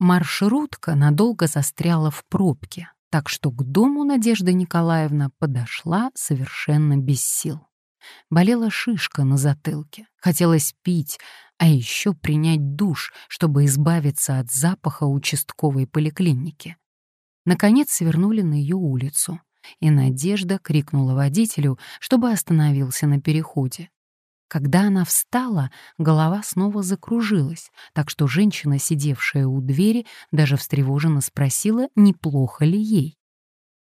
Маршрутка надолго застряла в пробке, так что к дому Надежда Николаевна подошла совершенно без сил. Болела шишка на затылке, хотелось пить, а еще принять душ, чтобы избавиться от запаха участковой поликлиники. Наконец свернули на ее улицу, и Надежда крикнула водителю, чтобы остановился на переходе. Когда она встала, голова снова закружилась, так что женщина, сидевшая у двери, даже встревоженно спросила, неплохо ли ей.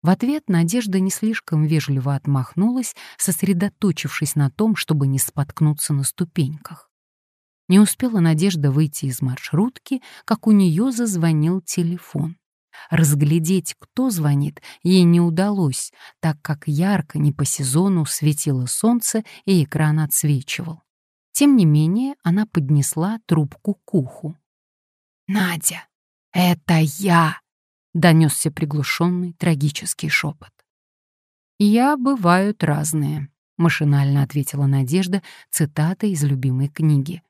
В ответ Надежда не слишком вежливо отмахнулась, сосредоточившись на том, чтобы не споткнуться на ступеньках. Не успела Надежда выйти из маршрутки, как у нее зазвонил телефон. Разглядеть, кто звонит, ей не удалось, так как ярко, не по сезону, светило солнце и экран отсвечивал. Тем не менее, она поднесла трубку к уху. «Надя, это я!» — донесся приглушенный трагический шепот. «Я бывают разные», — машинально ответила Надежда, цитата из любимой книги.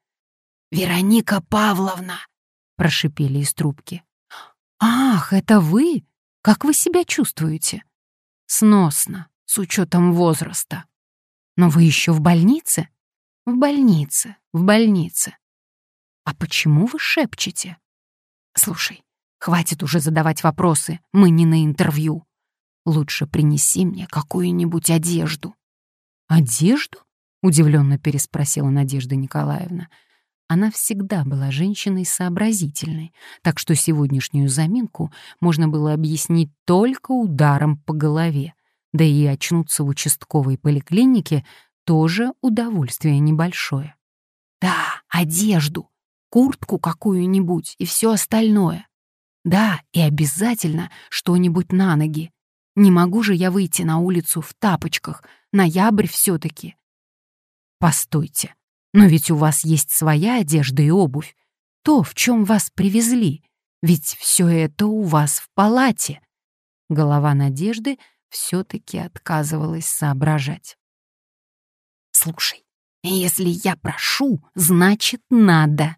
«Вероника Павловна!» — прошипели из трубки. «Ах, это вы? Как вы себя чувствуете?» «Сносно, с учетом возраста». «Но вы еще в больнице?» «В больнице, в больнице». «А почему вы шепчете?» «Слушай, хватит уже задавать вопросы, мы не на интервью. Лучше принеси мне какую-нибудь одежду». «Одежду?» — удивленно переспросила Надежда Николаевна. Она всегда была женщиной сообразительной, так что сегодняшнюю заминку можно было объяснить только ударом по голове. Да и очнуться в участковой поликлинике тоже удовольствие небольшое. Да, одежду, куртку какую-нибудь и все остальное. Да, и обязательно что-нибудь на ноги. Не могу же я выйти на улицу в тапочках, ноябрь все-таки. Постойте, но ведь у вас есть своя одежда и обувь. То, в чем вас привезли. Ведь все это у вас в палате. Голова Надежды все-таки отказывалась соображать. Слушай, если я прошу, значит надо.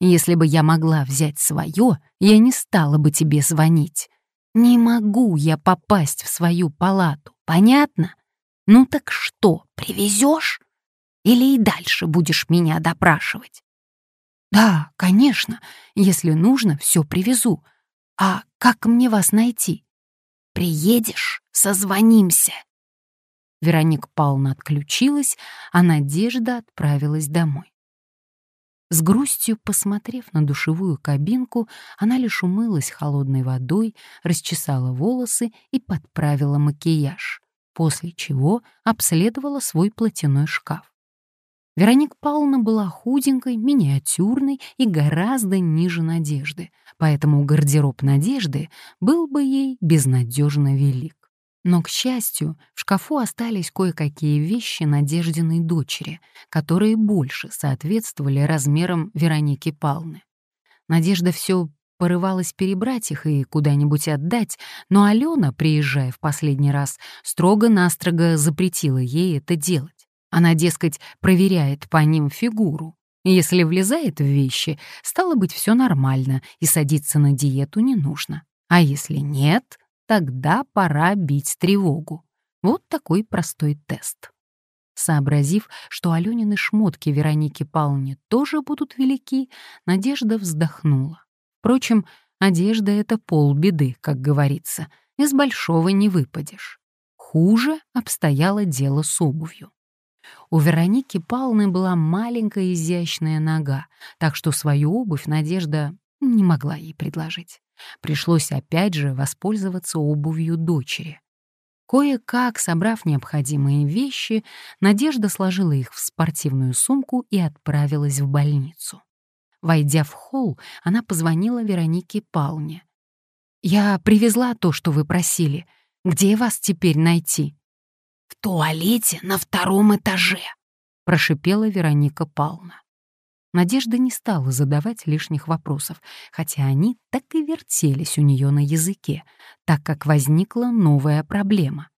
Если бы я могла взять свое, я не стала бы тебе звонить. Не могу я попасть в свою палату, понятно? Ну так что, привезешь? Или и дальше будешь меня допрашивать? Да, конечно, если нужно, все привезу. А как мне вас найти? Приедешь, созвонимся. Вероника Павловна отключилась, а Надежда отправилась домой. С грустью посмотрев на душевую кабинку, она лишь умылась холодной водой, расчесала волосы и подправила макияж, после чего обследовала свой платяной шкаф. Вероника Павловна была худенькой, миниатюрной и гораздо ниже Надежды, поэтому гардероб Надежды был бы ей безнадежно велик. Но, к счастью, в шкафу остались кое-какие вещи Надеждиной дочери, которые больше соответствовали размерам Вероники Павловны. Надежда все порывалась перебрать их и куда-нибудь отдать, но Алена, приезжая в последний раз, строго-настрого запретила ей это делать. Она, дескать, проверяет по ним фигуру. Если влезает в вещи, стало быть, все нормально, и садиться на диету не нужно. А если нет, тогда пора бить тревогу. Вот такой простой тест. Сообразив, что Алёнины шмотки Вероники Павловне тоже будут велики, Надежда вздохнула. Впрочем, одежда — это полбеды, как говорится, из большого не выпадешь. Хуже обстояло дело с обувью. У Вероники Павловны была маленькая изящная нога, так что свою обувь Надежда не могла ей предложить. Пришлось опять же воспользоваться обувью дочери. Кое-как, собрав необходимые вещи, Надежда сложила их в спортивную сумку и отправилась в больницу. Войдя в холл, она позвонила Веронике Павловне. «Я привезла то, что вы просили. Где вас теперь найти?» «В туалете на втором этаже», — прошипела Вероника Павловна. Надежда не стала задавать лишних вопросов, хотя они так и вертелись у нее на языке, так как возникла новая проблема.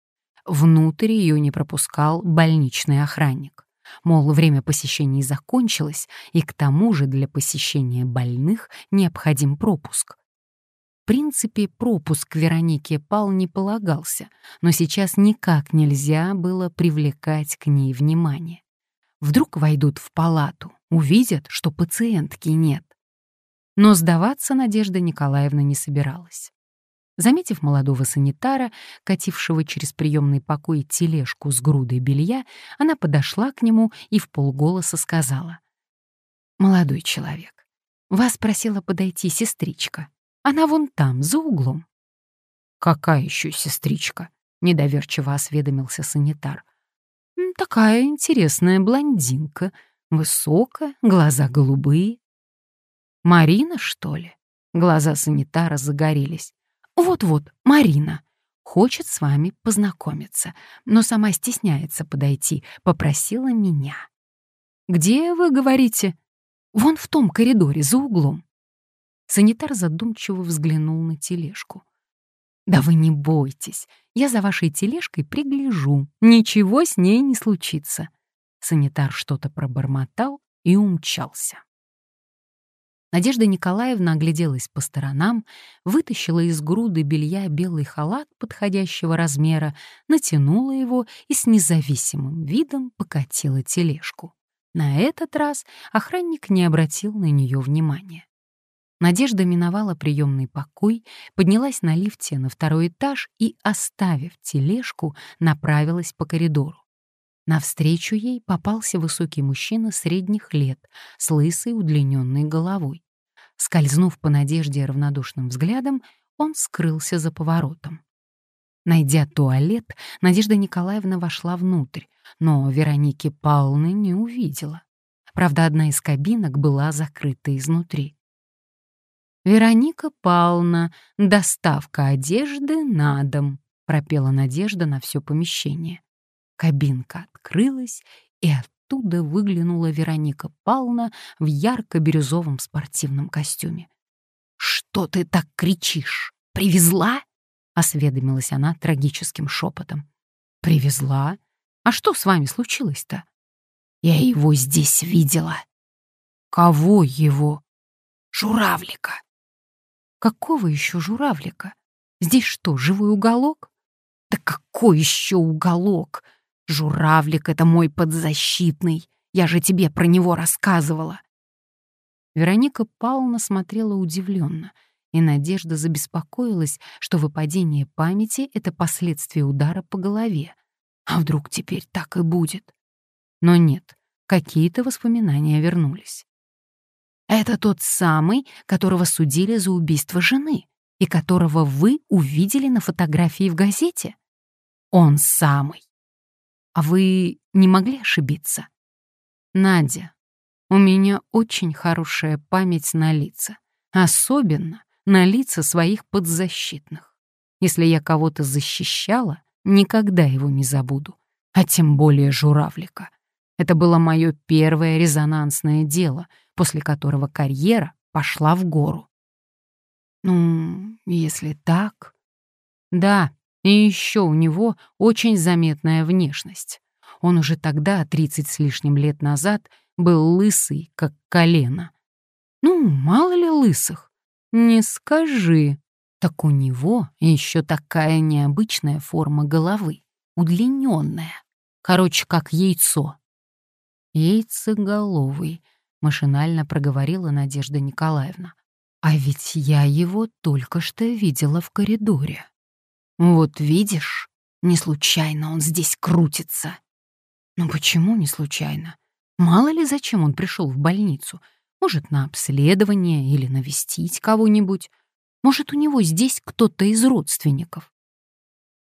Внутрь ее не пропускал больничный охранник. Мол, время посещений закончилось, и к тому же для посещения больных необходим пропуск. Принципе, пропуск к Веронике Пал не полагался, но сейчас никак нельзя было привлекать к ней внимание. Вдруг войдут в палату, увидят, что пациентки нет. Но сдаваться Надежда Николаевна не собиралась. Заметив молодого санитара, катившего через приемный покой тележку с грудой белья, она подошла к нему и в полголоса сказала. «Молодой человек, вас просила подойти сестричка. Она вон там, за углом». «Какая еще сестричка?» — недоверчиво осведомился санитар. «Такая интересная блондинка, высокая, глаза голубые». «Марина, что ли?» Глаза санитара загорелись. «Вот-вот, Марина. Хочет с вами познакомиться, но сама стесняется подойти, попросила меня». «Где вы говорите?» «Вон в том коридоре, за углом». Санитар задумчиво взглянул на тележку. «Да вы не бойтесь, я за вашей тележкой пригляжу, ничего с ней не случится». Санитар что-то пробормотал и умчался. Надежда Николаевна огляделась по сторонам, вытащила из груды белья белый халат подходящего размера, натянула его и с независимым видом покатила тележку. На этот раз охранник не обратил на нее внимания. Надежда миновала приемный покой, поднялась на лифте на второй этаж и, оставив тележку, направилась по коридору. Навстречу ей попался высокий мужчина средних лет с лысой удлиненной головой. Скользнув по надежде равнодушным взглядом, он скрылся за поворотом. Найдя туалет, Надежда Николаевна вошла внутрь, но Вероники Павловны не увидела. Правда, одна из кабинок была закрыта изнутри. «Вероника Павловна, доставка одежды на дом», — пропела Надежда на все помещение. Кабинка открылась, и оттуда выглянула Вероника Павловна в ярко-бирюзовом спортивном костюме. «Что ты так кричишь? Привезла?» — осведомилась она трагическим шепотом. «Привезла? А что с вами случилось-то?» «Я его здесь видела». «Кого его?» «Журавлика». «Какого еще журавлика? Здесь что, живой уголок?» «Да какой еще уголок?» Журавлик — это мой подзащитный. Я же тебе про него рассказывала. Вероника Павловна смотрела удивленно, и Надежда забеспокоилась, что выпадение памяти — это последствие удара по голове. А вдруг теперь так и будет? Но нет, какие-то воспоминания вернулись. Это тот самый, которого судили за убийство жены и которого вы увидели на фотографии в газете? Он самый. А вы не могли ошибиться? Надя, у меня очень хорошая память на лица, особенно на лица своих подзащитных. Если я кого-то защищала, никогда его не забуду, а тем более журавлика. Это было мое первое резонансное дело, после которого карьера пошла в гору. Ну, если так... Да, и еще у него очень заметная внешность. Он уже тогда, 30 с лишним лет назад, был лысый, как колено. Ну, мало ли лысых. Не скажи. Так у него еще такая необычная форма головы, удлиненная. Короче, как яйцо. Яйцеголовый, машинально проговорила Надежда Николаевна. А ведь я его только что видела в коридоре. Вот видишь, не случайно он здесь крутится. Ну почему не случайно? Мало ли зачем он пришел в больницу. Может, на обследование или навестить кого-нибудь. Может, у него здесь кто-то из родственников.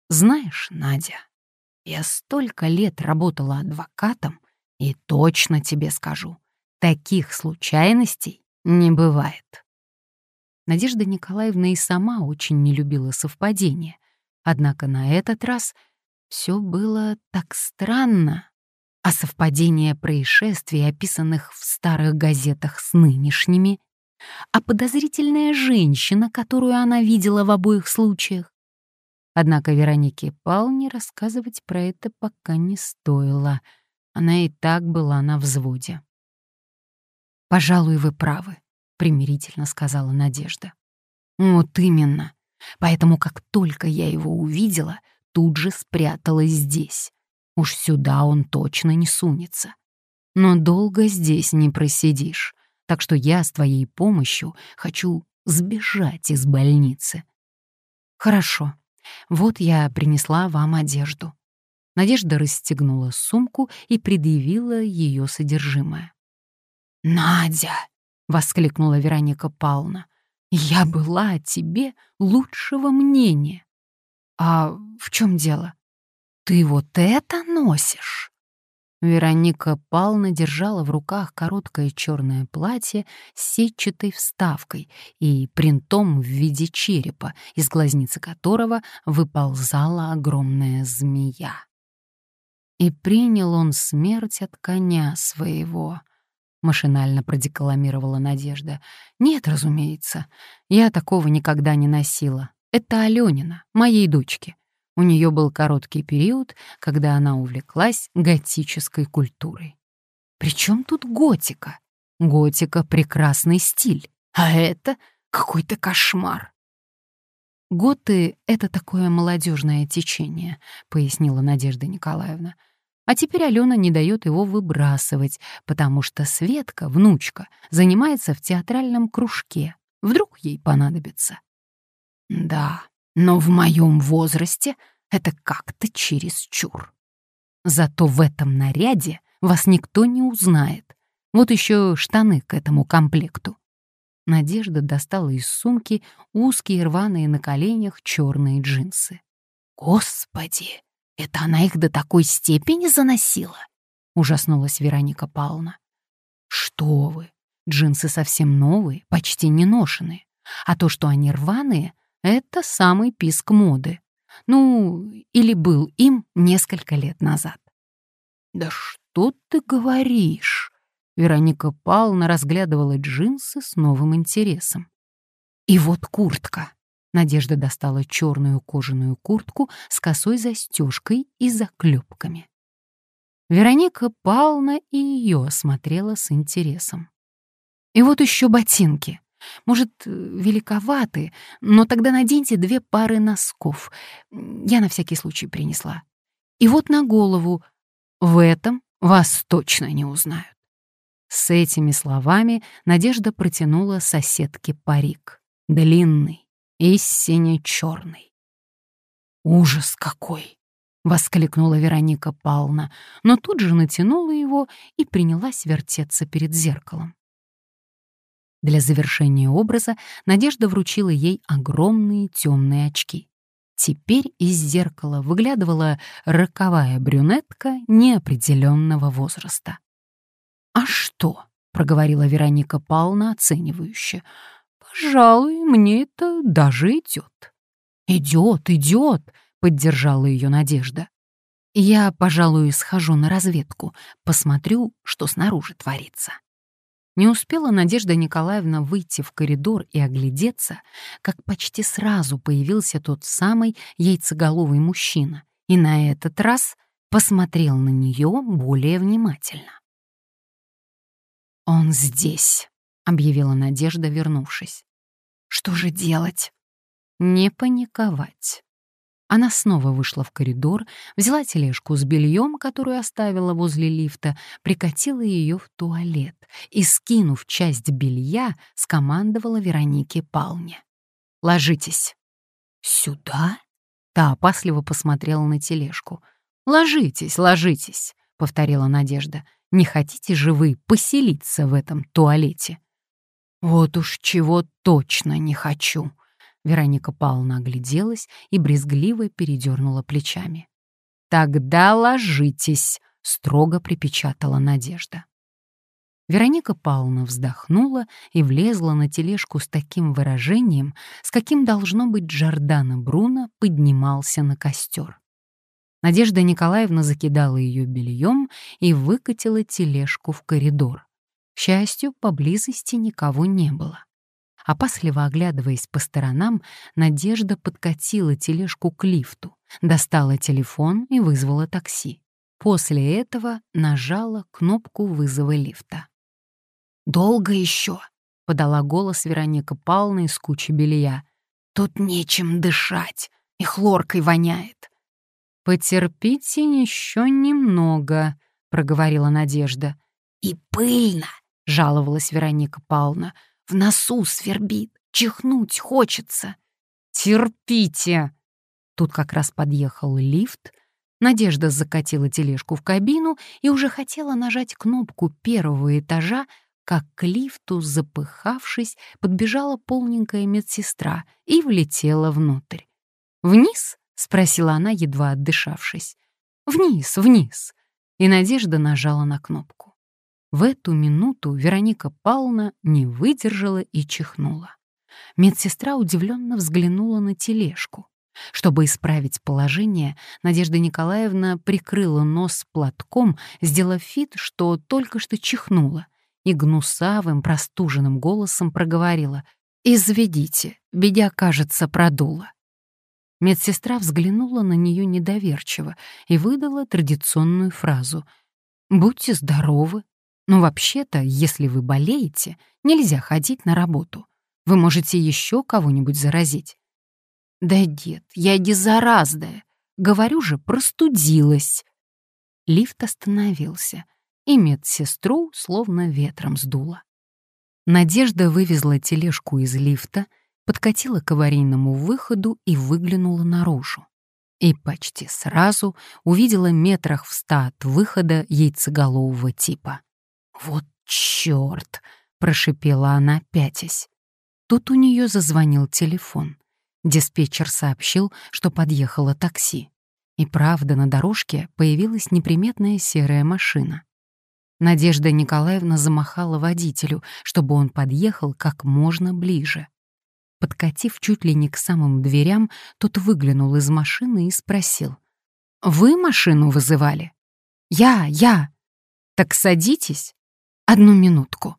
Знаешь, Надя, я столько лет работала адвокатом, и точно тебе скажу, таких случайностей не бывает. Надежда Николаевна и сама очень не любила совпадения — Однако на этот раз все было так странно, а совпадение происшествий, описанных в старых газетах с нынешними, а подозрительная женщина, которую она видела в обоих случаях. Однако Веронике Павловне рассказывать про это пока не стоило. Она и так была на взводе. «Пожалуй, вы правы», — примирительно сказала Надежда. Вот именно. Поэтому как только я его увидела, тут же спряталась здесь. Уж сюда он точно не сунется. Но долго здесь не просидишь, так что я с твоей помощью хочу сбежать из больницы. Хорошо, вот я принесла вам одежду. Надежда расстегнула сумку и предъявила ее содержимое. «Надя!» — воскликнула Вероника Павловна. «Я была о тебе лучшего мнения». «А в чем дело? Ты вот это носишь?» Вероника Павловна держала в руках короткое черное платье с сетчатой вставкой и принтом в виде черепа, из глазницы которого выползала огромная змея. И принял он смерть от коня своего. Машинально продекламировала Надежда. «Нет, разумеется, я такого никогда не носила. Это Алёнина, моей дочки. У нее был короткий период, когда она увлеклась готической культурой. Причем тут готика? Готика — прекрасный стиль, а это какой-то кошмар. «Готы — это такое молодежное течение», — пояснила Надежда Николаевна. А теперь Алена не дает его выбрасывать, потому что Светка, внучка, занимается в театральном кружке. Вдруг ей понадобится. Да, но в моем возрасте это как-то чересчур. Зато в этом наряде вас никто не узнает. Вот еще штаны к этому комплекту. Надежда достала из сумки узкие рваные на коленях черные джинсы. «Господи, это она их до такой степени заносила?» — ужаснулась Вероника Павловна. «Что вы, джинсы совсем новые, почти не ношеные. А то, что они рваные, это самый писк моды. Ну, или был им несколько лет назад. «Да что ты говоришь?» Вероника Павловна разглядывала джинсы с новым интересом. «И вот куртка». Надежда достала черную кожаную куртку с косой застежкой и заклепками. Вероника Павловна и ее осмотрела с интересом. «И вот еще ботинки. Может, великоваты, но тогда наденьте две пары носков. Я на всякий случай принесла. И вот на голову. В этом вас точно не узнают. С этими словами Надежда протянула соседке парик. Длинный и сине-черный. «Ужас какой!» — воскликнула Вероника Павловна, но тут же натянула его и принялась вертеться перед зеркалом. Для завершения образа Надежда вручила ей огромные темные очки. Теперь из зеркала выглядывала роковая брюнетка неопределенного возраста. «А что?» — проговорила Вероника Павловна оценивающе. «Пожалуй, мне это даже идет». «Идет, идет», — поддержала ее Надежда. «Я, пожалуй, схожу на разведку, посмотрю, что снаружи творится». Не успела Надежда Николаевна выйти в коридор и оглядеться, как почти сразу появился тот самый яйцеголовый мужчина, и на этот раз посмотрел на нее более внимательно. «Он здесь», — объявила Надежда, вернувшись. «Что же делать?» «Не паниковать. Она снова вышла в коридор, взяла тележку с бельем, которую оставила возле лифта, прикатила ее в туалет и, скинув часть белья, скомандовала Веронике Палне. «Ложитесь». «Сюда?» Та опасливо посмотрела на тележку. «Ложитесь, ложитесь», — повторила Надежда. «Не хотите же вы поселиться в этом туалете?» «Вот уж чего точно не хочу», Вероника Павловна огляделась и брезгливо передернула плечами. «Тогда ложитесь», — строго припечатала Надежда. Вероника Павловна вздохнула и влезла на тележку с таким выражением, с каким, должно быть, Джордана Бруно поднимался на костер. Надежда Николаевна закидала ее бельем и выкатила тележку в коридор. К счастью, поблизости никого не было. Опасливо оглядываясь по сторонам, Надежда подкатила тележку к лифту, достала телефон и вызвала такси. После этого нажала кнопку вызова лифта. «Долго еще?» — подала голос Вероника Павловна из кучи белья. Тут нечем дышать, и хлоркой воняет. «Потерпите еще немного», — проговорила Надежда. «И пыльно», — жаловалась Вероника Павловна. «В носу свербит, чихнуть хочется». «Терпите!» Тут как раз подъехал лифт. Надежда закатила тележку в кабину и уже хотела нажать кнопку первого этажа, как к лифту, запыхавшись, подбежала полненькая медсестра и влетела внутрь. «Вниз?» — спросила она, едва отдышавшись. «Вниз, вниз!» И Надежда нажала на кнопку. В эту минуту Вероника Павловна не выдержала и чихнула. Медсестра удивленно взглянула на тележку. Чтобы исправить положение, Надежда Николаевна прикрыла нос платком, сделав вид, что только что чихнула, и гнусавым, простуженным голосом проговорила «Изведите, бедя, кажется, продула». Медсестра взглянула на нее недоверчиво и выдала традиционную фразу «Будьте здоровы, но вообще-то, если вы болеете, нельзя ходить на работу. Вы можете еще кого-нибудь заразить». «Да, дед, я не. Говорю же, простудилась». Лифт остановился, и медсестру словно ветром сдуло. Надежда вывезла тележку из лифта, подкатила к аварийному выходу и выглянула наружу. И почти сразу увидела метрах в ста от выхода яйцеголового типа. «Вот чёрт!» — прошипела она, пятясь. Тут у нее зазвонил телефон. Диспетчер сообщил, что подъехало такси. И правда, на дорожке появилась неприметная серая машина. Надежда Николаевна замахала водителю, чтобы он подъехал как можно ближе. Подкатив чуть ли не к самым дверям, тот выглянул из машины и спросил. «Вы машину вызывали?» «Я, я!» «Так садитесь. Одну минутку».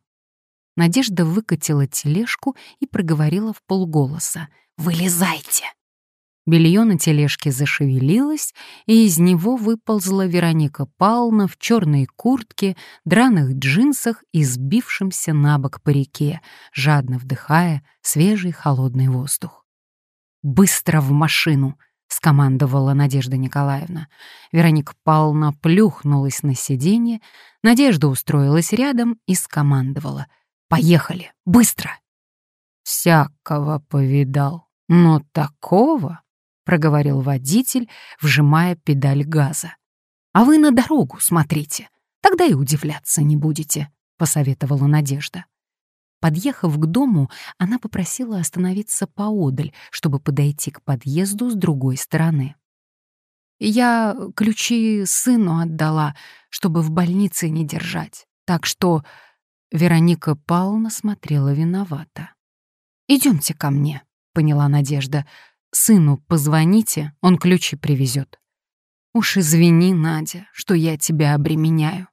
Надежда выкатила тележку и проговорила в полголоса. «Вылезайте!» Белье на тележке зашевелилось, и из него выползла Вероника Павловна в черной куртке, драных джинсах и сбившемся на бок по реке, жадно вдыхая свежий холодный воздух. «Быстро в машину!» — скомандовала Надежда Николаевна. Вероника Павловна плюхнулась на сиденье, Надежда устроилась рядом и скомандовала. «Поехали! Быстро!» «Всякого повидал, но такого!» проговорил водитель, вжимая педаль газа. «А вы на дорогу смотрите, тогда и удивляться не будете», — посоветовала Надежда. Подъехав к дому, она попросила остановиться поодаль, чтобы подойти к подъезду с другой стороны. «Я ключи сыну отдала, чтобы в больнице не держать, так что...» Вероника Павловна смотрела виновата. «Идемте ко мне», — поняла Надежда. Сыну позвоните, он ключи привезет. Уж извини, Надя, что я тебя обременяю.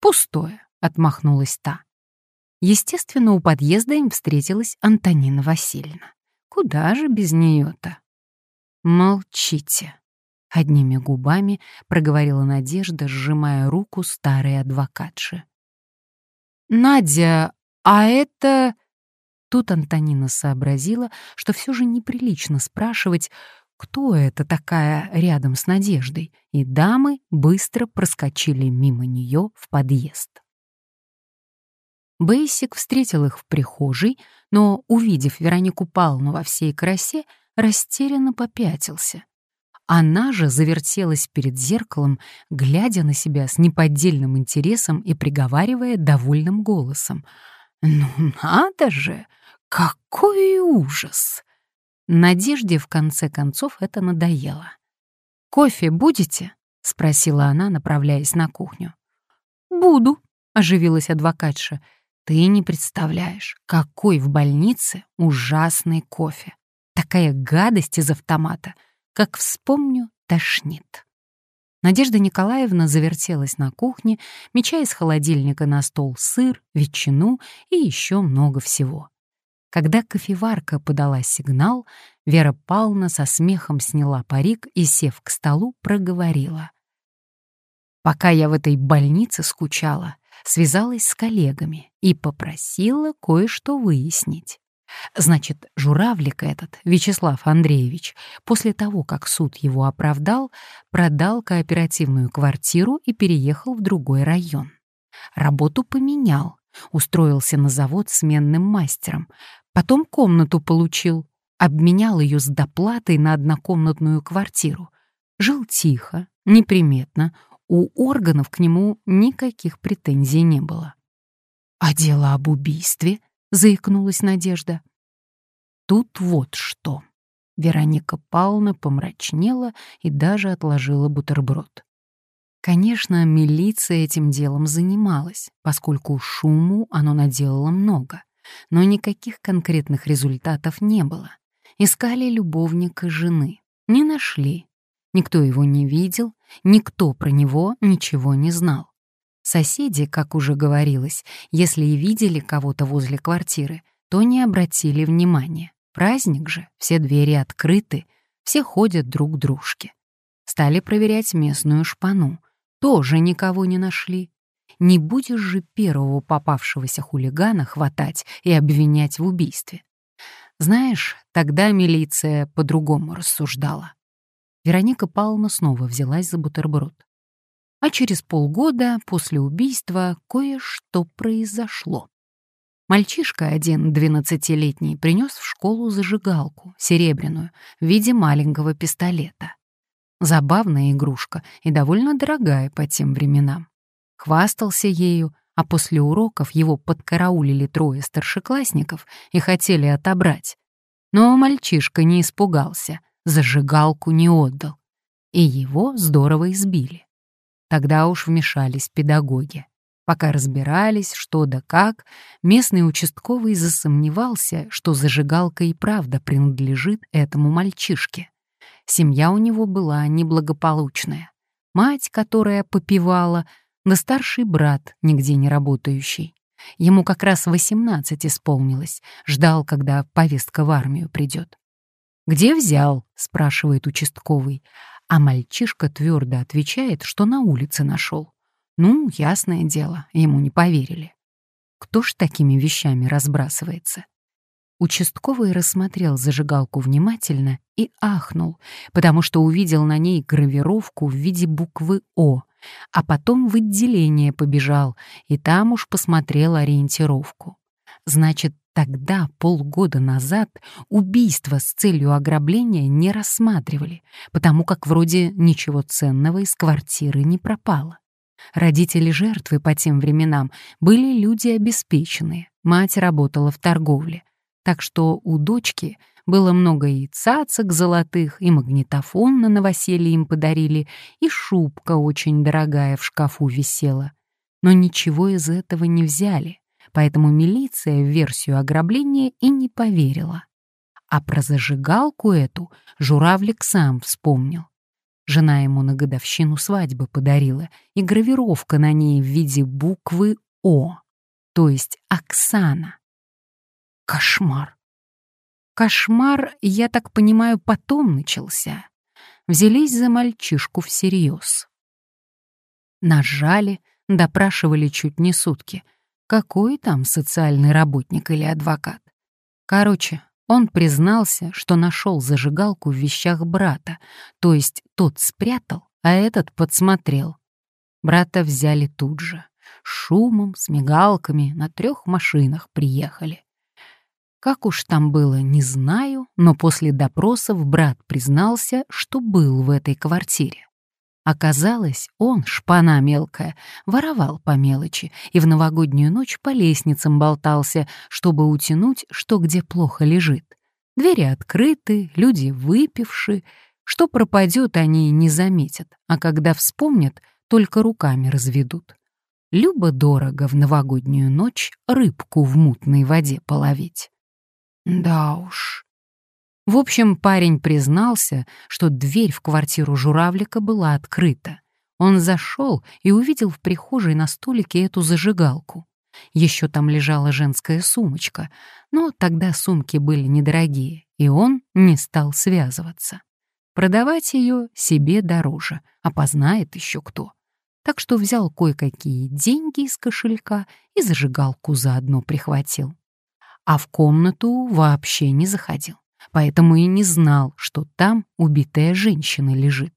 Пустое, отмахнулась та. Естественно, у подъезда им встретилась Антонина Васильевна. Куда же без нее-то? Молчите. Одними губами проговорила Надежда, сжимая руку старой адвокатши. «Надя, а это...» Тут Антонина сообразила, что все же неприлично спрашивать, кто это такая рядом с Надеждой, и дамы быстро проскочили мимо нее в подъезд. Бейсик встретил их в прихожей, но, увидев Веронику Павловну во всей красе, растерянно попятился. Она же завертелась перед зеркалом, глядя на себя с неподдельным интересом и приговаривая довольным голосом. «Ну надо же! Какой ужас! Надежде в конце концов это надоело. «Кофе будете?» — спросила она, направляясь на кухню. «Буду», — оживилась адвокатша. «Ты не представляешь, какой в больнице ужасный кофе. Такая гадость из автомата. Как вспомню, тошнит». Надежда Николаевна завертелась на кухне, меча из холодильника на стол сыр, ветчину и еще много всего. Когда кофеварка подала сигнал, Вера Павловна со смехом сняла парик и, сев к столу, проговорила. «Пока я в этой больнице скучала, связалась с коллегами и попросила кое-что выяснить. Значит, журавлик этот, Вячеслав Андреевич, после того, как суд его оправдал, продал кооперативную квартиру и переехал в другой район. Работу поменял, устроился на завод сменным мастером, потом комнату получил, обменял ее с доплатой на однокомнатную квартиру. Жил тихо, неприметно, у органов к нему никаких претензий не было. «А дело об убийстве?» — заикнулась Надежда. «Тут вот что». Вероника Павловна помрачнела и даже отложила бутерброд. Конечно, милиция этим делом занималась, поскольку шуму оно наделало много, но никаких конкретных результатов не было. Искали любовника жены, не нашли. Никто его не видел, никто про него ничего не знал. Соседи, как уже говорилось, если и видели кого-то возле квартиры, то не обратили внимания. Праздник же, все двери открыты, все ходят друг к дружке. Стали проверять местную шпану. Тоже никого не нашли. Не будешь же первого попавшегося хулигана хватать и обвинять в убийстве. Знаешь, тогда милиция по-другому рассуждала. Вероника Павловна снова взялась за бутерброд. А через полгода после убийства кое-что произошло. Мальчишка один, двенадцатилетний, принес в школу зажигалку, серебряную, в виде маленького пистолета. Забавная игрушка и довольно дорогая по тем временам. Хвастался ею, а после уроков его подкараулили трое старшеклассников и хотели отобрать. Но мальчишка не испугался, зажигалку не отдал. И его здорово избили. Тогда уж вмешались педагоги. Пока разбирались, что да как, местный участковый засомневался, что зажигалка и правда принадлежит этому мальчишке. Семья у него была неблагополучная. Мать, которая попивала, да старший брат, нигде не работающий. Ему как раз 18 исполнилось, ждал, когда повестка в армию придет. «Где взял?» — спрашивает участковый, а мальчишка твердо отвечает, что на улице нашел. Ну, ясное дело, ему не поверили. Кто ж такими вещами разбрасывается? Участковый рассмотрел зажигалку внимательно и ахнул, потому что увидел на ней гравировку в виде буквы «О», а потом в отделение побежал и там уж посмотрел ориентировку. Значит, Тогда, полгода назад, убийство с целью ограбления не рассматривали, потому как вроде ничего ценного из квартиры не пропало. Родители жертвы по тем временам были люди обеспеченные, мать работала в торговле, так что у дочки было много и цацок золотых, и магнитофон на новоселье им подарили, и шубка очень дорогая в шкафу висела. Но ничего из этого не взяли, поэтому милиция в версию ограбления и не поверила. А про зажигалку эту журавлик сам вспомнил. Жена ему на годовщину свадьбы подарила, и гравировка на ней в виде буквы «О», то есть Оксана. Кошмар. Кошмар, я так понимаю, потом начался. Взялись за мальчишку всерьез. Нажали, допрашивали чуть не сутки — какой там социальный работник или адвокат? Короче, он признался, что нашел зажигалку в вещах брата, то есть тот спрятал, а этот подсмотрел. Брата взяли тут же. Шумом, с мигалками, на трех машинах приехали. Как уж там было, не знаю, но после допросов брат признался, что был в этой квартире. Оказалось, он, шпана мелкая, воровал по мелочи и в новогоднюю ночь по лестницам болтался, чтобы утянуть, что где плохо лежит. Двери открыты, люди выпивши. Что пропадет, они не заметят, а когда вспомнят, только руками разведут. Любо-дорого в новогоднюю ночь рыбку в мутной воде половить. Да уж, в общем, парень признался, что дверь в квартиру журавлика была открыта. Он зашел и увидел в прихожей на столике эту зажигалку. Еще там лежала женская сумочка, но тогда сумки были недорогие, и он не стал связываться. Продавать ее себе дороже, опознает еще кто. Так что взял кое-какие деньги из кошелька и зажигалку заодно прихватил. а в комнату вообще не заходил, поэтому и не знал, что там убитая женщина лежит.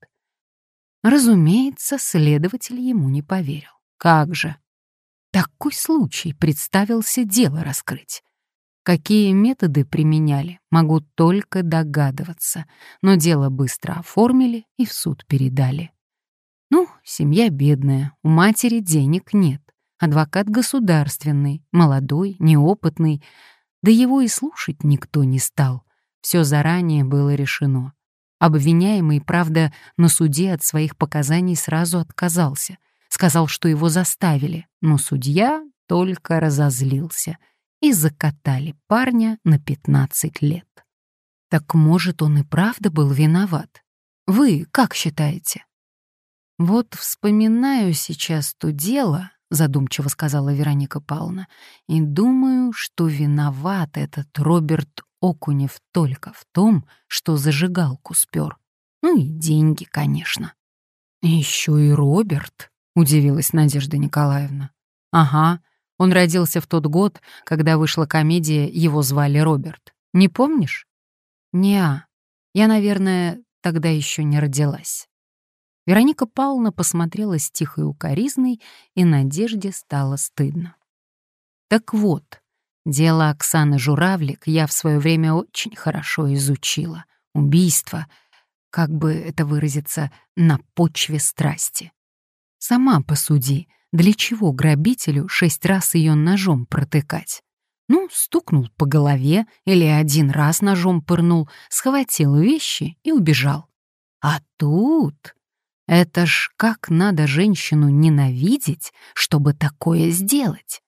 Разумеется, следователь ему не поверил. Как же? Такой случай представился дело раскрыть. Какие методы применяли, могу только догадываться, но дело быстро оформили и в суд передали. Ну, семья бедная, у матери денег нет. Адвокат государственный, молодой, неопытный. Да его и слушать никто не стал. Все заранее было решено. Обвиняемый, правда, на суде от своих показаний сразу отказался. Сказал, что его заставили, но судья только разозлился — и закатали парня на 15 лет. Так может, он и правда был виноват? Вы как считаете? Вот вспоминаю сейчас то дело, задумчиво сказала Вероника Павловна, и думаю, что виноват этот Роберт Окунев только в том, что зажигалку спер. Ну и деньги, конечно. Еще и Роберт, удивилась Надежда Николаевна. Ага, он родился в тот год, когда вышла комедия «Его звали Роберт». Не помнишь? Неа. Я, наверное, тогда еще не родилась. Вероника Павловна посмотрела с тихой укоризной, и Надежде стало стыдно. Так вот, дело Оксаны Журавлик я в свое время очень хорошо изучила. Убийство, как бы это выразиться, на почве страсти. Сама посуди — для чего грабителю шесть раз ее ножом протыкать? Ну, стукнул по голове или один раз ножом пырнул, схватил вещи и убежал. А тут... Это ж как надо женщину ненавидеть, чтобы такое сделать?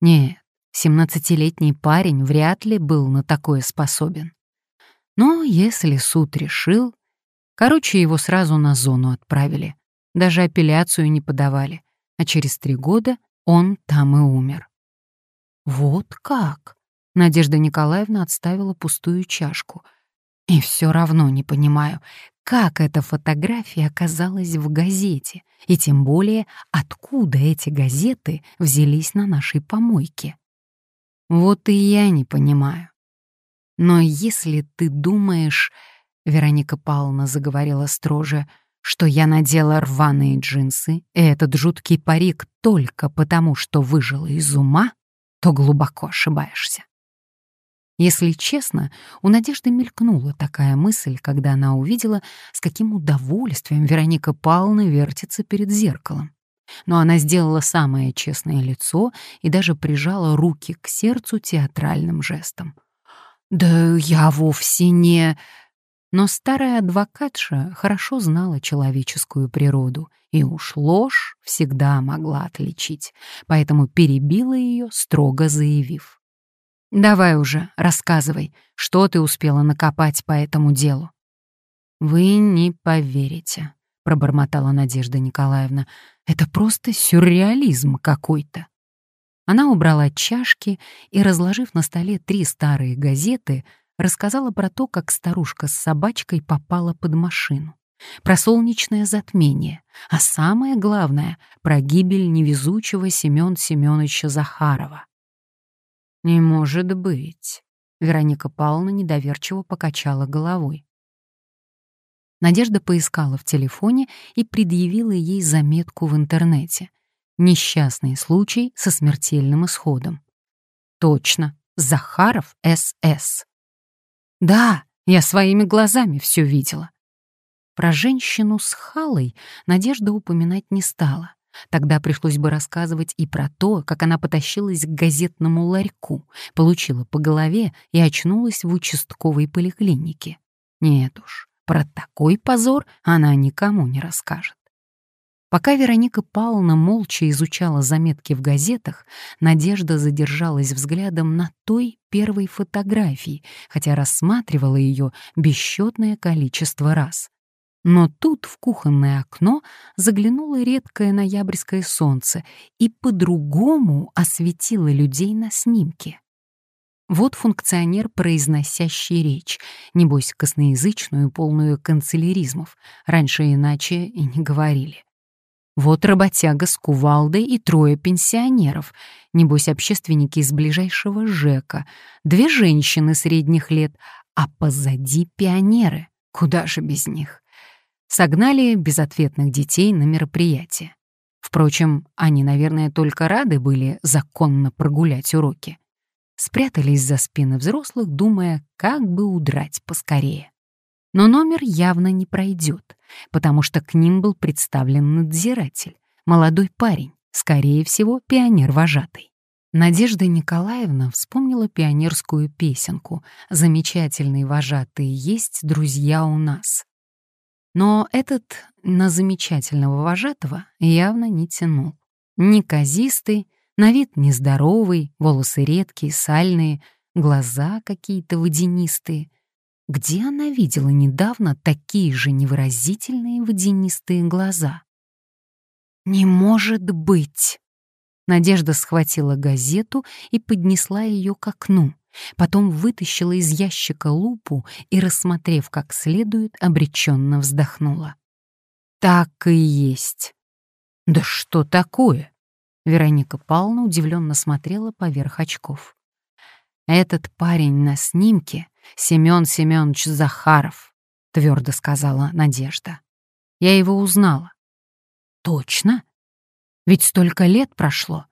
Нет, семнадцатилетний парень вряд ли был на такое способен. Но если суд решил... Короче, его сразу на зону отправили. Даже апелляцию не подавали а через три года он там и умер. Вот как? Надежда Николаевна отставила пустую чашку. И все равно не понимаю, как эта фотография оказалась в газете, и тем более, откуда эти газеты взялись на нашей помойке. Вот и я не понимаю. Но если ты думаешь, Вероника Павловна заговорила строже, — что я надела рваные джинсы и этот жуткий парик только потому, что выжила из ума, то глубоко ошибаешься. Если честно, у Надежды мелькнула такая мысль, когда она увидела, с каким удовольствием Вероника Павловна вертится перед зеркалом. Но она сделала самое честное лицо и даже прижала руки к сердцу театральным жестом. «Да я вовсе не...» Но старая адвокатша хорошо знала человеческую природу, и уж ложь всегда могла отличить, поэтому перебила ее, строго заявив. «Давай уже, рассказывай, что ты успела накопать по этому делу?» «Вы не поверите», — пробормотала Надежда Николаевна. «Это просто сюрреализм какой-то». Она убрала чашки и, разложив на столе три старые газеты, рассказала про то, как старушка с собачкой попала под машину, про солнечное затмение, а самое главное — про гибель невезучего Семён Семёновича Захарова. «Не может быть», — Вероника Павловна недоверчиво покачала головой. Надежда поискала в телефоне и предъявила ей заметку в интернете. Несчастный случай со смертельным исходом. Точно, Захаров СС. Да, я своими глазами все видела. Про женщину с халой Надежда упоминать не стала. Тогда пришлось бы рассказывать и про то, как она потащилась к газетному ларьку, получила по голове и очнулась в участковой поликлинике. Нет уж, про такой позор она никому не расскажет. Пока Вероника Павловна молча изучала заметки в газетах, Надежда задержалась взглядом на той первой фотографии, хотя рассматривала ее бесчетное количество раз. Но тут в кухонное окно заглянуло редкое ноябрьское солнце и по-другому осветило людей на снимке. Вот функционер, произносящий речь, небось косноязычную, полную канцеляризмов. Раньше иначе и не говорили. Вот работяга с кувалдой и трое пенсионеров, небось общественники из ближайшего ЖЭКа, две женщины средних лет, а позади пионеры. Куда же без них? Согнали безответных детей на мероприятие. Впрочем, они, наверное, только рады были законно прогулять уроки. Спрятались за спины взрослых, думая, как бы удрать поскорее. Но номер явно не пройдет, потому что к ним был представлен надзиратель, молодой парень, скорее всего, пионер-вожатый. Надежда Николаевна вспомнила пионерскую песенку «Замечательные вожатые есть, друзья у нас». Но этот на замечательного вожатого явно не тянул. Неказистый, на вид нездоровый, волосы редкие, сальные, глаза какие-то водянистые. Где она видела недавно такие же невыразительные водянистые глаза? «Не может быть!» Надежда схватила газету и поднесла ее к окну. Потом вытащила из ящика лупу и, рассмотрев как следует, обреченно вздохнула. «Так и есть». «Да что такое?» Вероника Павловна удивленно смотрела поверх очков. «Этот парень на снимке — Семен Семенович Захаров», — твердо сказала Надежда. «Я его узнала». «Точно? Ведь столько лет прошло».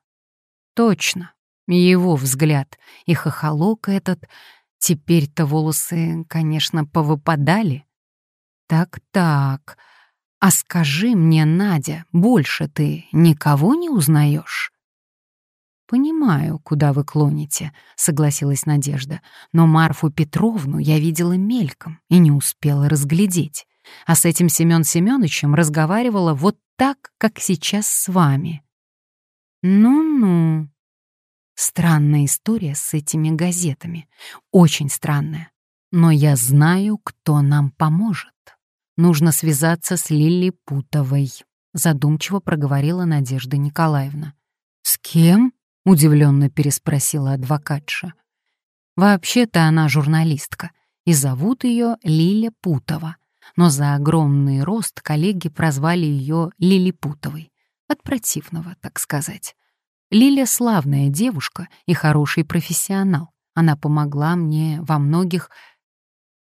«Точно. Его взгляд и хохолок этот. Теперь-то волосы, конечно, повыпадали. Так-так. А скажи мне, Надя, больше ты никого не узнаешь? «Понимаю, куда вы клоните», — согласилась Надежда. «Но Марфу Петровну я видела мельком и не успела разглядеть. А с этим Семён Семёнычем разговаривала вот так, как сейчас с вами». «Ну-ну», Странная история с этими газетами. Очень странная. Но я знаю, кто нам поможет. Нужно связаться с Лили Путовой, задумчиво проговорила Надежда Николаевна. С кем? удивленно переспросила адвокатша. Вообще-то она журналистка, и зовут ее Лиля Путова. Но за огромный рост коллеги прозвали ее Лилипутовой. От противного, так сказать. Лиля славная девушка и хороший профессионал. Она помогла мне во многих...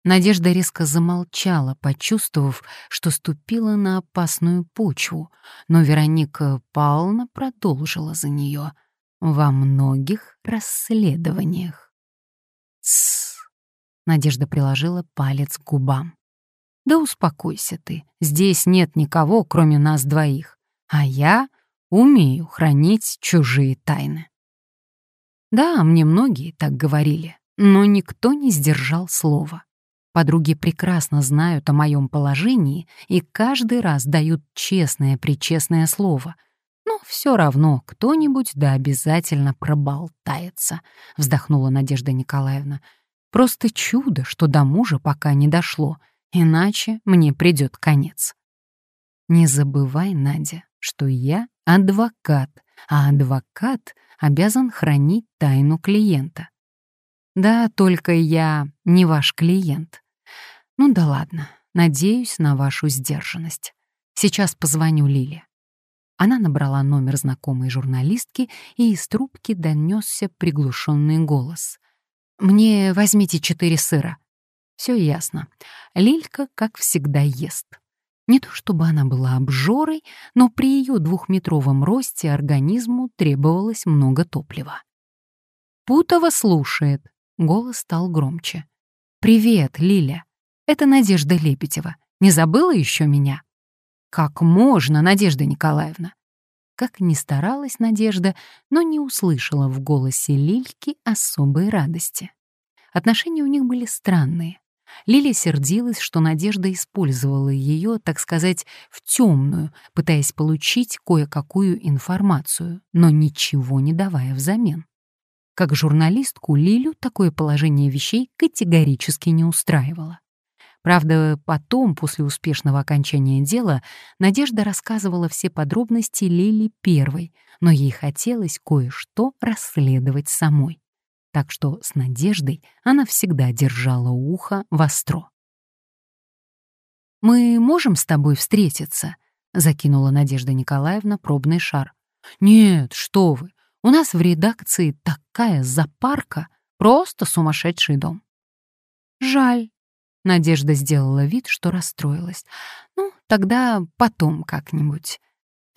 Надежда резко замолчала, почувствовав, что ступила на опасную почву, но Вероника Павловна продолжила за нее во многих расследованиях. Тссс. Надежда приложила палец к губам. Да успокойся ты, здесь нет никого, кроме нас двоих. А я умею хранить чужие тайны. Да, мне многие так говорили, но никто не сдержал слова. Подруги прекрасно знают о моем положении и каждый раз дают честное-причестное слово. Но все равно кто-нибудь да обязательно проболтается, вздохнула Надежда Николаевна. Просто чудо, что до мужа пока не дошло, иначе мне придет конец. Не забывай, Надя, что я адвокат, а адвокат обязан хранить тайну клиента. Да, только я не ваш клиент. Ну да ладно, надеюсь на вашу сдержанность. Сейчас позвоню Лиле. Она набрала номер знакомой журналистки, и из трубки донесся приглушенный голос. «Мне возьмите четыре сыра». Все ясно. Лилька, как всегда, ест. Не то чтобы она была обжорой, но при ее двухметровом росте организму требовалось много топлива. Путова слушает. Голос стал громче. «Привет, Лиля. Это Надежда Лепетева. Не забыла еще меня?» «Как можно, Надежда Николаевна?» Как ни старалась Надежда, но не услышала в голосе Лильки особой радости. Отношения у них были странные. Лилия сердилась, что Надежда использовала ее, так сказать, в темную, пытаясь получить кое-какую информацию, но ничего не давая взамен. Как журналистку Лилю такое положение вещей категорически не устраивало. Правда, потом, после успешного окончания дела, Надежда рассказывала все подробности Лили первой, но ей хотелось кое-что расследовать самой так что с надеждой она всегда держала ухо востро. «Мы можем с тобой встретиться?» — закинула Надежда Николаевна пробный шар. «Нет, что вы, у нас в редакции такая запарка, просто сумасшедший дом». «Жаль», — Надежда сделала вид, что расстроилась. «Ну, тогда потом как-нибудь».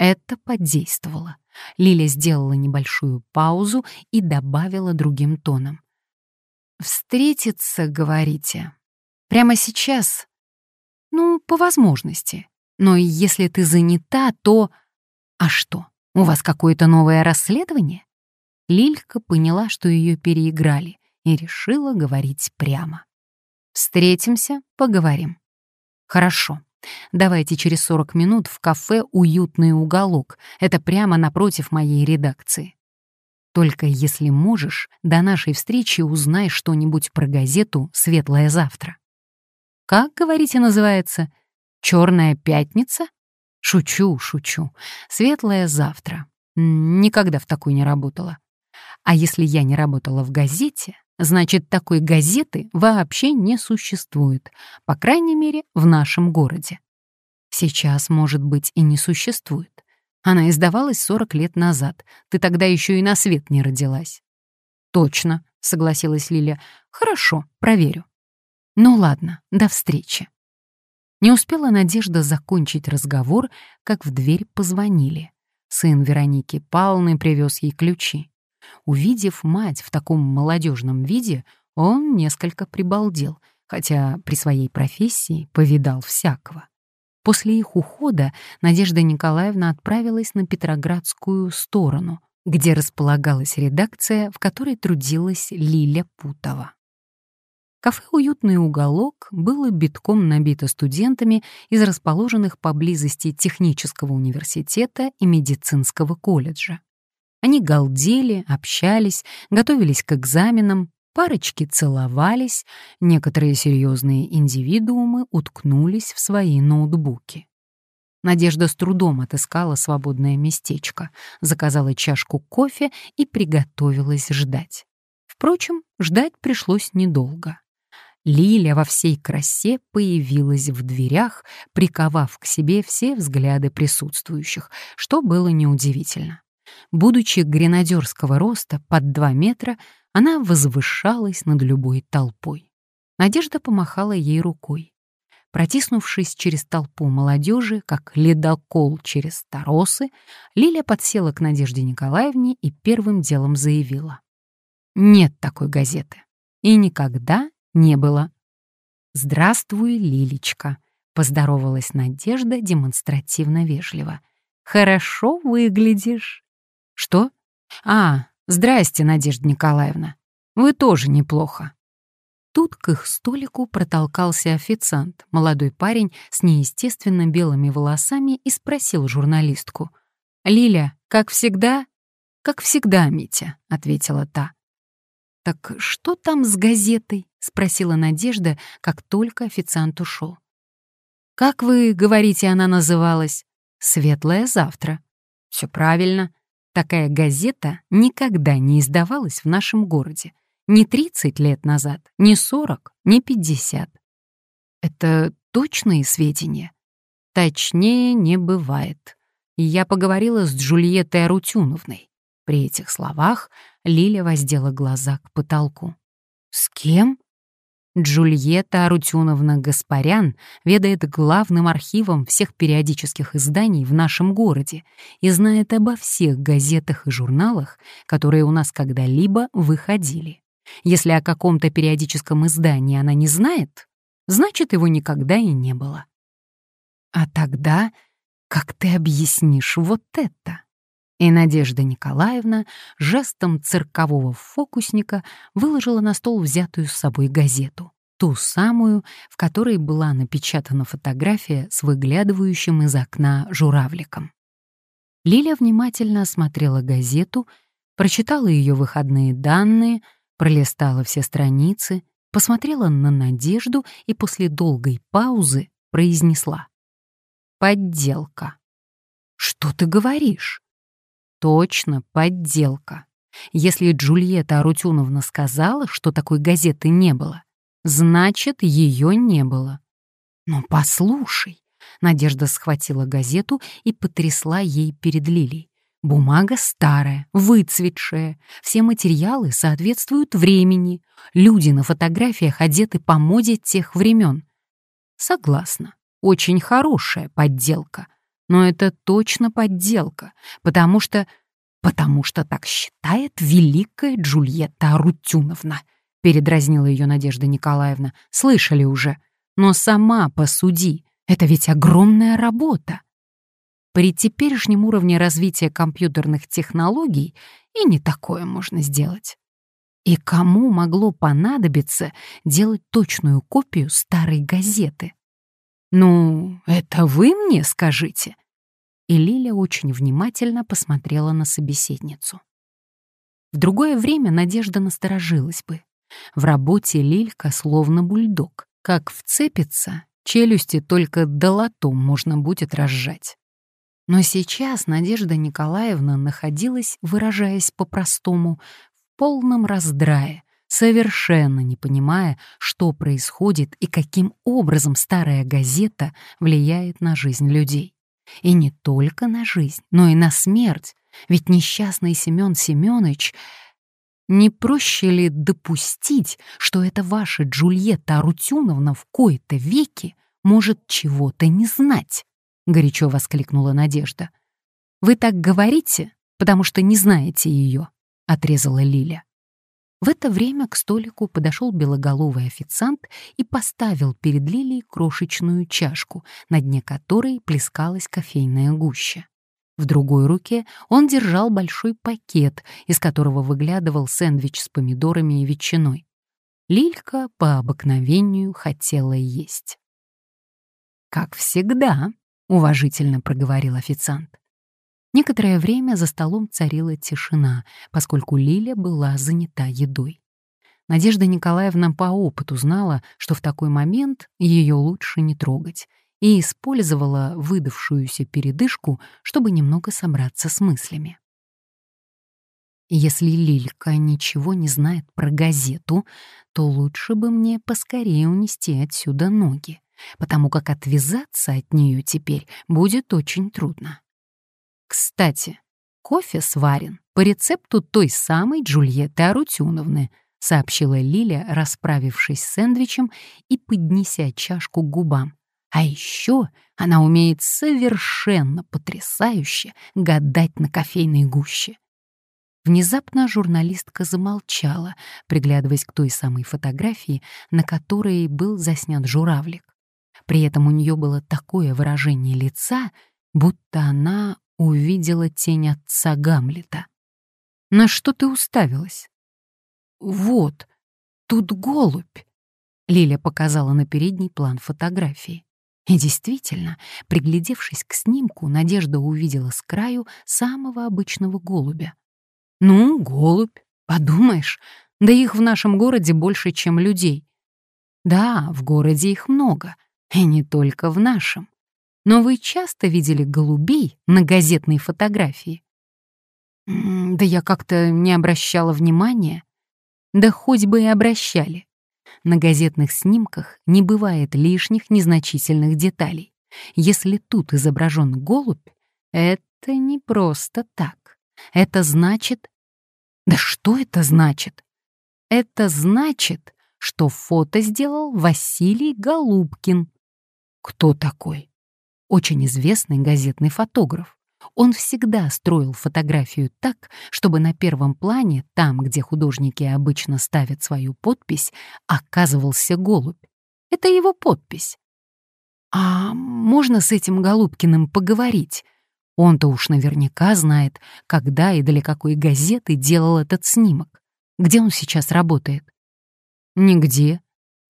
Это подействовало. Лиля сделала небольшую паузу и добавила другим тоном. «Встретиться, говорите? Прямо сейчас? Ну, по возможности. Но если ты занята, то... А что, у вас какое-то новое расследование?» Лилька поняла, что ее переиграли, и решила говорить прямо. «Встретимся, поговорим». «Хорошо. Давайте через 40 минут в кафе «Уютный уголок». Это прямо напротив моей редакции. Только если можешь, до нашей встречи узнай что-нибудь про газету «Светлое завтра». Как, говорите, называется? «Черная пятница»? Шучу, шучу. «Светлое завтра». Никогда в такой не работала. А если я не работала в газете, значит, такой газеты вообще не существует, по крайней мере, в нашем городе. Сейчас, может быть, и не существует. Она издавалась 40 лет назад. Ты тогда еще и на свет не родилась. Точно, согласилась Лиля. Хорошо, проверю. Ну ладно, до встречи. Не успела Надежда закончить разговор, как в дверь позвонили. Сын Вероники Павловны привез ей ключи. Увидев мать в таком молодежном виде, он несколько прибалдел, хотя при своей профессии повидал всякого. После их ухода Надежда Николаевна отправилась на Петроградскую сторону, где располагалась редакция, в которой трудилась Лиля Путова. Кафе «Уютный уголок» было битком набито студентами из расположенных поблизости технического университета и медицинского колледжа. Они галдели, общались, готовились к экзаменам, парочки целовались, некоторые серьезные индивидуумы уткнулись в свои ноутбуки. Надежда с трудом отыскала свободное местечко, заказала чашку кофе и приготовилась ждать. Впрочем, ждать пришлось недолго. Лиля во всей красе появилась в дверях, приковав к себе все взгляды присутствующих, что было неудивительно. Будучи гренадерского роста под два метра, она возвышалась над любой толпой. Надежда помахала ей рукой. Протиснувшись через толпу молодежи, как ледокол через торосы, Лиля подсела к Надежде Николаевне и первым делом заявила. «Нет такой газеты. И никогда не было». «Здравствуй, Лилечка», — поздоровалась Надежда демонстративно вежливо. «Хорошо выглядишь». «Что? А, здрасте, Надежда Николаевна. Вы тоже неплохо». Тут к их столику протолкался официант, молодой парень с неестественно белыми волосами, и спросил журналистку. «Лиля, как всегда?» «Как всегда, Митя», — ответила та. «Так что там с газетой?» — спросила Надежда, как только официант ушел. «Как вы, говорите, она называлась?» «Светлое завтра». «Все правильно. Такая газета никогда не издавалась в нашем городе. Ни 30 лет назад, ни 40, ни 50. Это точные сведения? Точнее не бывает. Я поговорила с Джульеттой Арутюновной. При этих словах Лиля воздела глаза к потолку. «С кем?» Джульетта Арутюновна Гаспарян ведает главным архивом всех периодических изданий в нашем городе и знает обо всех газетах и журналах, которые у нас когда-либо выходили. Если о каком-то периодическом издании она не знает, значит, его никогда и не было. А тогда как ты объяснишь вот это? И Надежда Николаевна жестом циркового фокусника выложила на стол взятую с собой газету, ту самую, в которой была напечатана фотография с выглядывающим из окна журавликом. Лиля внимательно осмотрела газету, прочитала ее выходные данные, пролистала все страницы, посмотрела на Надежду и после долгой паузы произнесла. «Подделка». «Что ты говоришь?» Точно, подделка. Если Джульетта Арутюновна сказала, что такой газеты не было, значит, ее не было. Но послушай, Надежда схватила газету и потрясла ей перед Лилией. Бумага старая, выцветшая, все материалы соответствуют времени, люди на фотографиях одеты по моде тех времен. Согласна, очень хорошая подделка, но это точно подделка, потому что... потому что так считает великая Джульетта Арутюновна, передразнила ее Надежда Николаевна. Слышали уже. Но сама посуди, это ведь огромная работа. При теперешнем уровне развития компьютерных технологий и не такое можно сделать. И кому могло понадобиться делать точную копию старой газеты? «Ну, это вы мне скажите?» И Лиля очень внимательно посмотрела на собеседницу. В другое время Надежда насторожилась бы. В работе Лилька словно бульдог. Как вцепится, челюсти только долотом можно будет разжать. Но сейчас Надежда Николаевна находилась, выражаясь по-простому, в полном раздрае, совершенно не понимая, что происходит и каким образом старая газета влияет на жизнь людей. И не только на жизнь, но и на смерть, ведь несчастный Семен Семенович не проще ли допустить, что это ваша Джульетта Арутюновна в кои-то веки может чего-то не знать? — горячо воскликнула Надежда. «Вы так говорите, потому что не знаете ее», — отрезала Лиля. В это время к столику подошел белоголовый официант и поставил перед Лилией крошечную чашку, на дне которой плескалась кофейная гуща. В другой руке он держал большой пакет, из которого выглядывал сэндвич с помидорами и ветчиной. Лилька по обыкновению хотела есть. «Как всегда», уважительно проговорил официант. Некоторое время за столом царила тишина, поскольку Лиля была занята едой. Надежда Николаевна по опыту знала, что в такой момент ее лучше не трогать, и использовала выдавшуюся передышку, чтобы немного собраться с мыслями. Если Лилька ничего не знает про газету, то лучше бы мне поскорее унести отсюда ноги потому как отвязаться от нее теперь будет очень трудно. Кстати, кофе сварен по рецепту той самой Джульетты Арутюновны, сообщила Лиля, расправившись с сэндвичем и поднеся чашку к губам. А еще она умеет совершенно потрясающе гадать на кофейной гуще. Внезапно журналистка замолчала, приглядываясь к той самой фотографии, на которой был заснят журавлик. При этом у нее было такое выражение лица, будто она увидела тень отца Гамлета. «На что ты уставилась?» «Вот, тут голубь», — Лиля показала на передний план фотографии. И действительно, приглядевшись к снимку, Надежда увидела с краю самого обычного голубя. «Ну, голубь, подумаешь, да их в нашем городе больше, чем людей. Да, в городе их много, и не только в нашем. Но вы часто видели голубей на газетной фотографии? Да я как-то не обращала внимания. Да хоть бы и обращали. На газетных снимках не бывает лишних незначительных деталей. Если тут изображен голубь, это не просто так. Это значит... Да что это значит? Это значит, что фото сделал Василий Голубкин. Кто такой? Очень известный газетный фотограф. Он всегда строил фотографию так, чтобы на первом плане, там, где художники обычно ставят свою подпись, оказывался голубь. Это его подпись. А можно с этим Голубкиным поговорить? Он-то уж наверняка знает, когда и для какой газеты делал этот снимок. Где он сейчас работает? Нигде.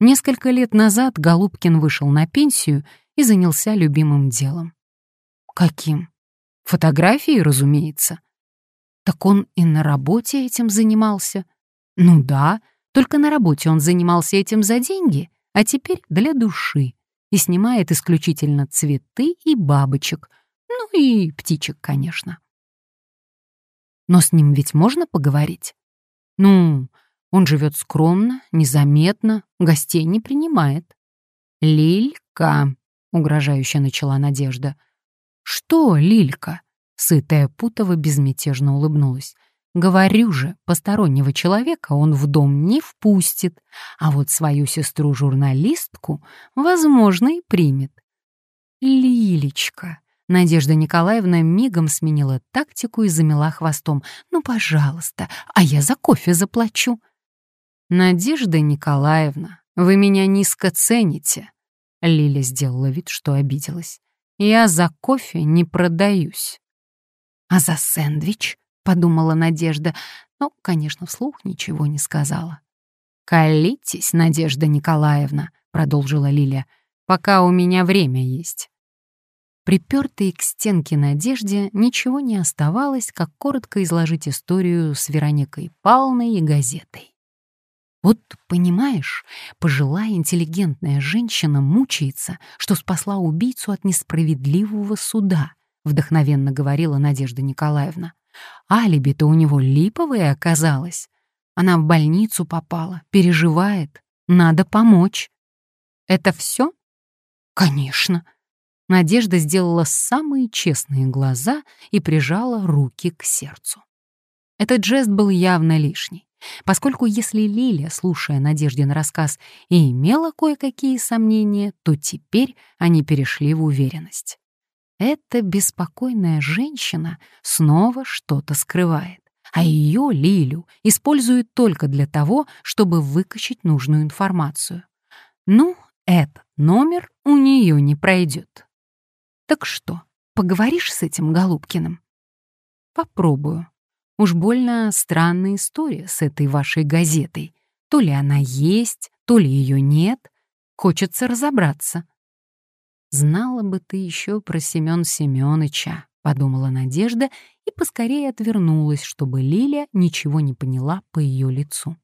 Несколько лет назад Голубкин вышел на пенсию и занялся любимым делом. Каким? Фотографией, разумеется. Так он и на работе этим занимался. Ну да, только на работе он занимался этим за деньги, а теперь для души. И снимает исключительно цветы и бабочек. Ну и птичек, конечно. Но с ним ведь можно поговорить? Ну, он живет скромно, незаметно, гостей не принимает. «Лилька», — угрожающе начала Надежда. «Что, Лилька?» — сытая Путова безмятежно улыбнулась. «Говорю же, постороннего человека он в дом не впустит, а вот свою сестру-журналистку, возможно, и примет». «Лилечка», Надежда Николаевна мигом сменила тактику и замела хвостом. «Ну, пожалуйста, а я за кофе заплачу». «Надежда Николаевна, вы меня низко цените». Лиля сделала вид, что обиделась. «Я за кофе не продаюсь». «А за сэндвич?» — подумала Надежда, но, конечно, вслух ничего не сказала. «Колитесь, Надежда Николаевна», — продолжила Лиля, «пока у меня время есть». Припертой к стенке Надежде ничего не оставалось, как коротко изложить историю с Вероникой Павловной и газетой. Вот, понимаешь, пожилая интеллигентная женщина мучается, что спасла убийцу от несправедливого суда, вдохновенно говорила Надежда Николаевна. Алиби-то у него липовое оказалось. Она в больницу попала, переживает. Надо помочь. Это все? Конечно. Надежда сделала самые честные глаза и прижала руки к сердцу. Этот жест был явно лишний, поскольку если Лилия, слушая Надеждин рассказ, и имела кое-какие сомнения, то теперь они перешли в уверенность. Эта беспокойная женщина снова что-то скрывает, а ее, Лилю, используют только для того, чтобы выкачать нужную информацию. Ну, этот номер у нее не пройдет. Так что, поговоришь с этим Голубкиным? Попробую. Уж больно странная история с этой вашей газетой. То ли она есть, то ли ее нет. Хочется разобраться. Знала бы ты еще про Семен Семеновича, подумала Надежда и поскорее отвернулась, чтобы Лиля ничего не поняла по ее лицу.